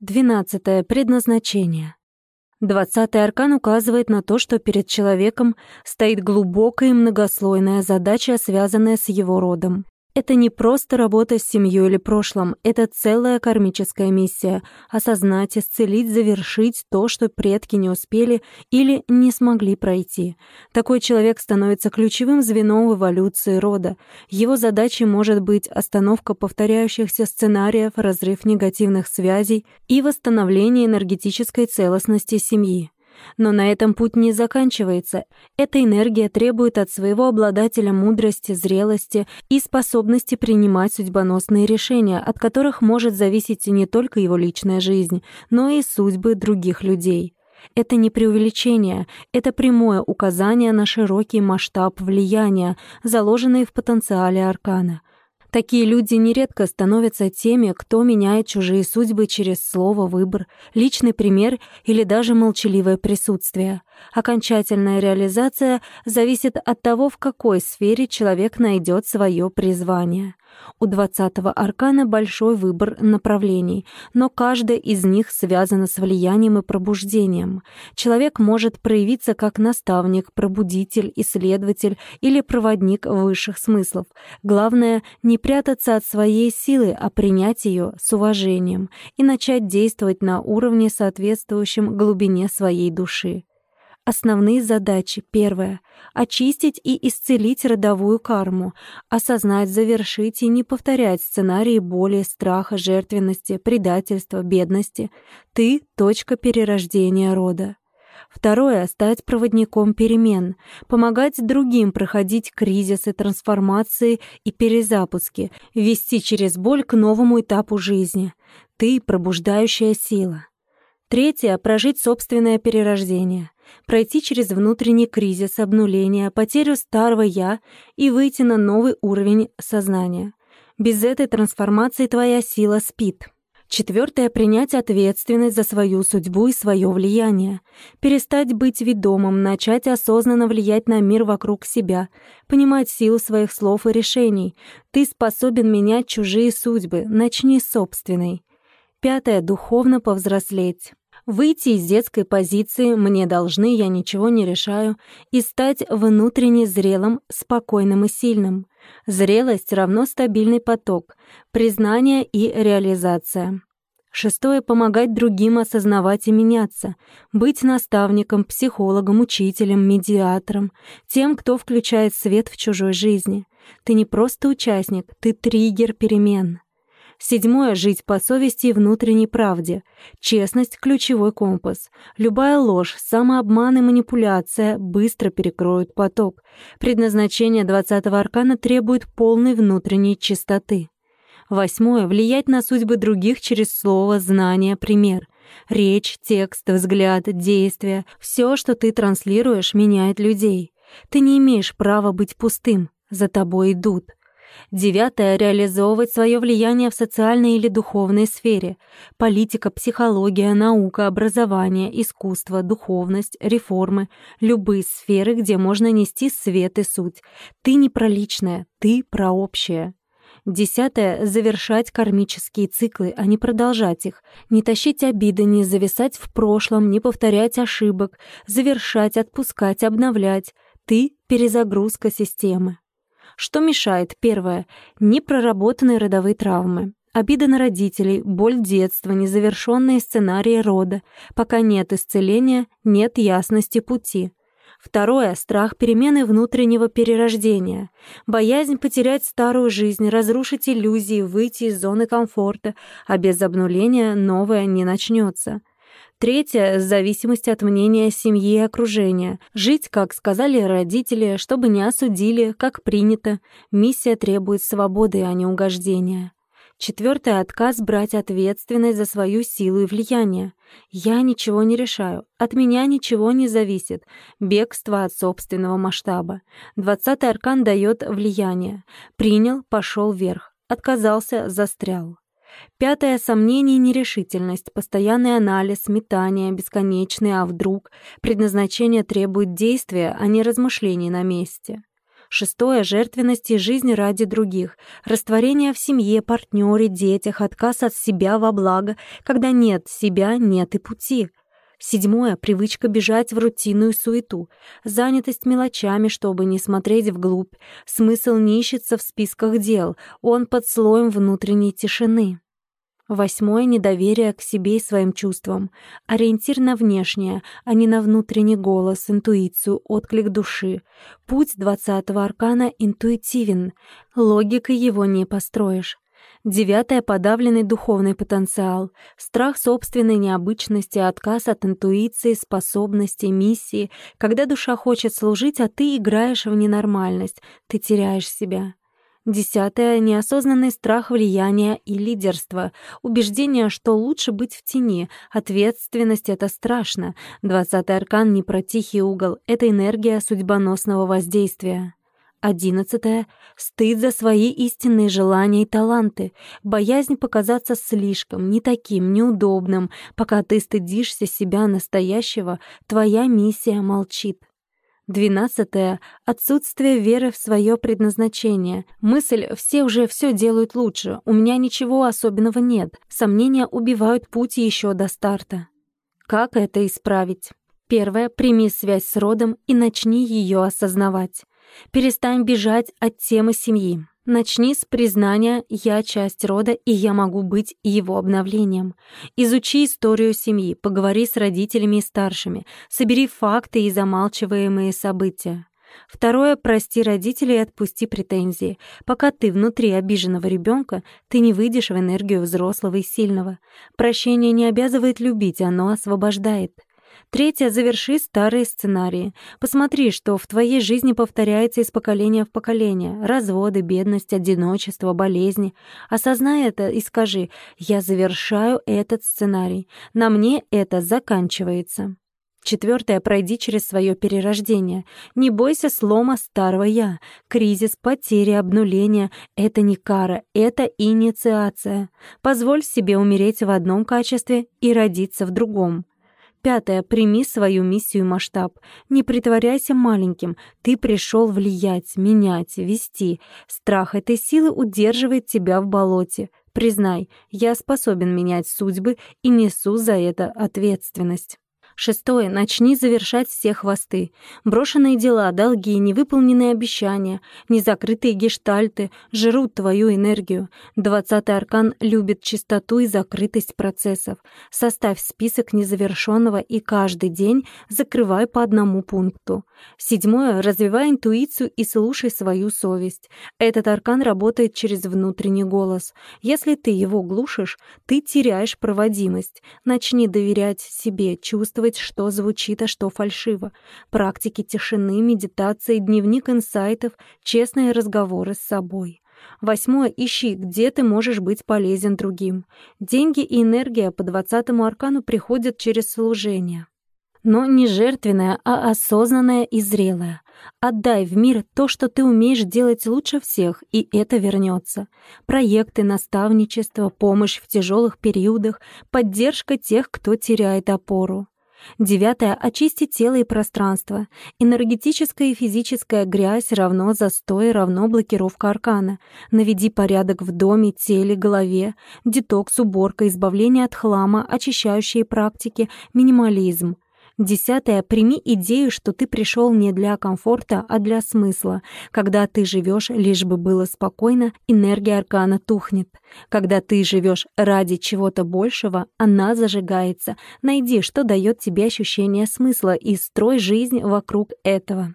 Двенадцатое. Предназначение. Двадцатый аркан указывает на то, что перед человеком стоит глубокая и многослойная задача, связанная с его родом. Это не просто работа с семьей или прошлым, это целая кармическая миссия — осознать, исцелить, завершить то, что предки не успели или не смогли пройти. Такой человек становится ключевым звеном в эволюции рода. Его задачей может быть остановка повторяющихся сценариев, разрыв негативных связей и восстановление энергетической целостности семьи. Но на этом путь не заканчивается. Эта энергия требует от своего обладателя мудрости, зрелости и способности принимать судьбоносные решения, от которых может зависеть не только его личная жизнь, но и судьбы других людей. Это не преувеличение, это прямое указание на широкий масштаб влияния, заложенный в потенциале аркана. Такие люди нередко становятся теми, кто меняет чужие судьбы через слово, выбор, личный пример или даже молчаливое присутствие. Окончательная реализация зависит от того, в какой сфере человек найдет свое призвание. У двадцатого аркана большой выбор направлений, но каждая из них связана с влиянием и пробуждением. Человек может проявиться как наставник, пробудитель, исследователь или проводник высших смыслов. Главное — не прятаться от своей силы, а принять ее с уважением и начать действовать на уровне, соответствующем глубине своей души. Основные задачи. Первое. Очистить и исцелить родовую карму. Осознать, завершить и не повторять сценарии боли, страха, жертвенности, предательства, бедности. Ты — точка перерождения рода. Второе — стать проводником перемен, помогать другим проходить кризисы, трансформации и перезапуски, вести через боль к новому этапу жизни. Ты — пробуждающая сила. Третье — прожить собственное перерождение пройти через внутренний кризис, обнуление, потерю старого «я» и выйти на новый уровень сознания. Без этой трансформации твоя сила спит. Четвертое — принять ответственность за свою судьбу и свое влияние. Перестать быть ведомым, начать осознанно влиять на мир вокруг себя, понимать силу своих слов и решений. Ты способен менять чужие судьбы, начни собственной. Пятое — духовно повзрослеть. Выйти из детской позиции «мне должны, я ничего не решаю» и стать внутренне зрелым, спокойным и сильным. Зрелость равно стабильный поток, признание и реализация. Шестое — помогать другим осознавать и меняться, быть наставником, психологом, учителем, медиатором, тем, кто включает свет в чужой жизни. Ты не просто участник, ты триггер перемен. Седьмое — жить по совести и внутренней правде. Честность — ключевой компас. Любая ложь, самообман и манипуляция быстро перекроют поток. Предназначение двадцатого аркана требует полной внутренней чистоты. Восьмое — влиять на судьбы других через слово, знание, пример. Речь, текст, взгляд, действие — все, что ты транслируешь, меняет людей. Ты не имеешь права быть пустым. За тобой идут. Девятое — реализовывать свое влияние в социальной или духовной сфере. Политика, психология, наука, образование, искусство, духовность, реформы. Любые сферы, где можно нести свет и суть. Ты не про личное, ты про общее. Десятое — завершать кармические циклы, а не продолжать их. Не тащить обиды, не зависать в прошлом, не повторять ошибок. Завершать, отпускать, обновлять. Ты — перезагрузка системы. Что мешает? Первое. Непроработанные родовые травмы. Обида на родителей, боль детства, незавершенные сценарии рода. Пока нет исцеления, нет ясности пути. Второе — страх перемены внутреннего перерождения. Боязнь потерять старую жизнь, разрушить иллюзии, выйти из зоны комфорта, а без обнуления новое не начнется. Третье — зависимость от мнения семьи и окружения. Жить, как сказали родители, чтобы не осудили, как принято. Миссия требует свободы, а не угождения. Четвертое — отказ брать ответственность за свою силу и влияние. Я ничего не решаю, от меня ничего не зависит. Бегство от собственного масштаба. Двадцатый аркан дает влияние. Принял, пошел вверх. Отказался, застрял. Пятое — сомнение и нерешительность, постоянный анализ, метание, бесконечный «а вдруг?». Предназначение требует действия, а не размышлений на месте. Шестое — жертвенность и жизнь ради других. Растворение в семье, партнере, детях, отказ от себя во благо. Когда нет себя, нет и пути. Седьмое — привычка бежать в рутинную суету. Занятость мелочами, чтобы не смотреть вглубь. Смысл не ищется в списках дел, он под слоем внутренней тишины. Восьмое — недоверие к себе и своим чувствам. Ориентир на внешнее, а не на внутренний голос, интуицию, отклик души. Путь двадцатого аркана интуитивен. Логикой его не построишь. Девятое — подавленный духовный потенциал. Страх собственной необычности, отказ от интуиции, способностей, миссии. Когда душа хочет служить, а ты играешь в ненормальность, ты теряешь себя. Десятое — неосознанный страх влияния и лидерства. Убеждение, что лучше быть в тени. Ответственность — это страшно. Двадцатый аркан не про тихий угол. Это энергия судьбоносного воздействия. Одиннадцатое — стыд за свои истинные желания и таланты, боязнь показаться слишком, не таким, неудобным. Пока ты стыдишься себя настоящего, твоя миссия молчит. Двенадцатое — отсутствие веры в свое предназначение. Мысль «все уже все делают лучше, у меня ничего особенного нет». Сомнения убивают путь еще до старта. Как это исправить? Первое — прими связь с родом и начни ее осознавать. Перестань бежать от темы семьи. Начни с признания «я часть рода, и я могу быть его обновлением». Изучи историю семьи, поговори с родителями и старшими, собери факты и замалчиваемые события. Второе — прости родителей и отпусти претензии. Пока ты внутри обиженного ребенка, ты не выйдешь в энергию взрослого и сильного. Прощение не обязывает любить, оно освобождает. Третье — заверши старые сценарии. Посмотри, что в твоей жизни повторяется из поколения в поколение. Разводы, бедность, одиночество, болезни. Осознай это и скажи «Я завершаю этот сценарий. На мне это заканчивается». Четвертое. Пройди через свое перерождение. Не бойся слома старого «я». Кризис, потери, обнуление — это не кара, это инициация. Позволь себе умереть в одном качестве и родиться в другом. Пятое. Прими свою миссию и масштаб. Не притворяйся маленьким. Ты пришел влиять, менять, вести. Страх этой силы удерживает тебя в болоте. Признай, я способен менять судьбы и несу за это ответственность. Шестое. Начни завершать все хвосты. Брошенные дела, долги, невыполненные обещания, незакрытые гештальты жрут твою энергию. Двадцатый аркан любит чистоту и закрытость процессов. Составь список незавершенного и каждый день закрывай по одному пункту. Седьмое. Развивай интуицию и слушай свою совесть. Этот аркан работает через внутренний голос. Если ты его глушишь, ты теряешь проводимость. Начни доверять себе, чувствовать чувствовать, что звучит, а что фальшиво. Практики тишины, медитации, дневник инсайтов, честные разговоры с собой. Восьмое. Ищи, где ты можешь быть полезен другим. Деньги и энергия по двадцатому аркану приходят через служение. Но не жертвенное, а осознанное и зрелое. Отдай в мир то, что ты умеешь делать лучше всех, и это вернется. Проекты, наставничество, помощь в тяжелых периодах, поддержка тех, кто теряет опору. Девятое — очистить тело и пространство. Энергетическая и физическая грязь равно застой, равно блокировка аркана. Наведи порядок в доме, теле, голове. Детокс, уборка, избавление от хлама, очищающие практики, минимализм. Десятое. Прими идею, что ты пришел не для комфорта, а для смысла. Когда ты живешь, лишь бы было спокойно, энергия аркана тухнет. Когда ты живешь ради чего-то большего, она зажигается. Найди, что дает тебе ощущение смысла, и строй жизнь вокруг этого.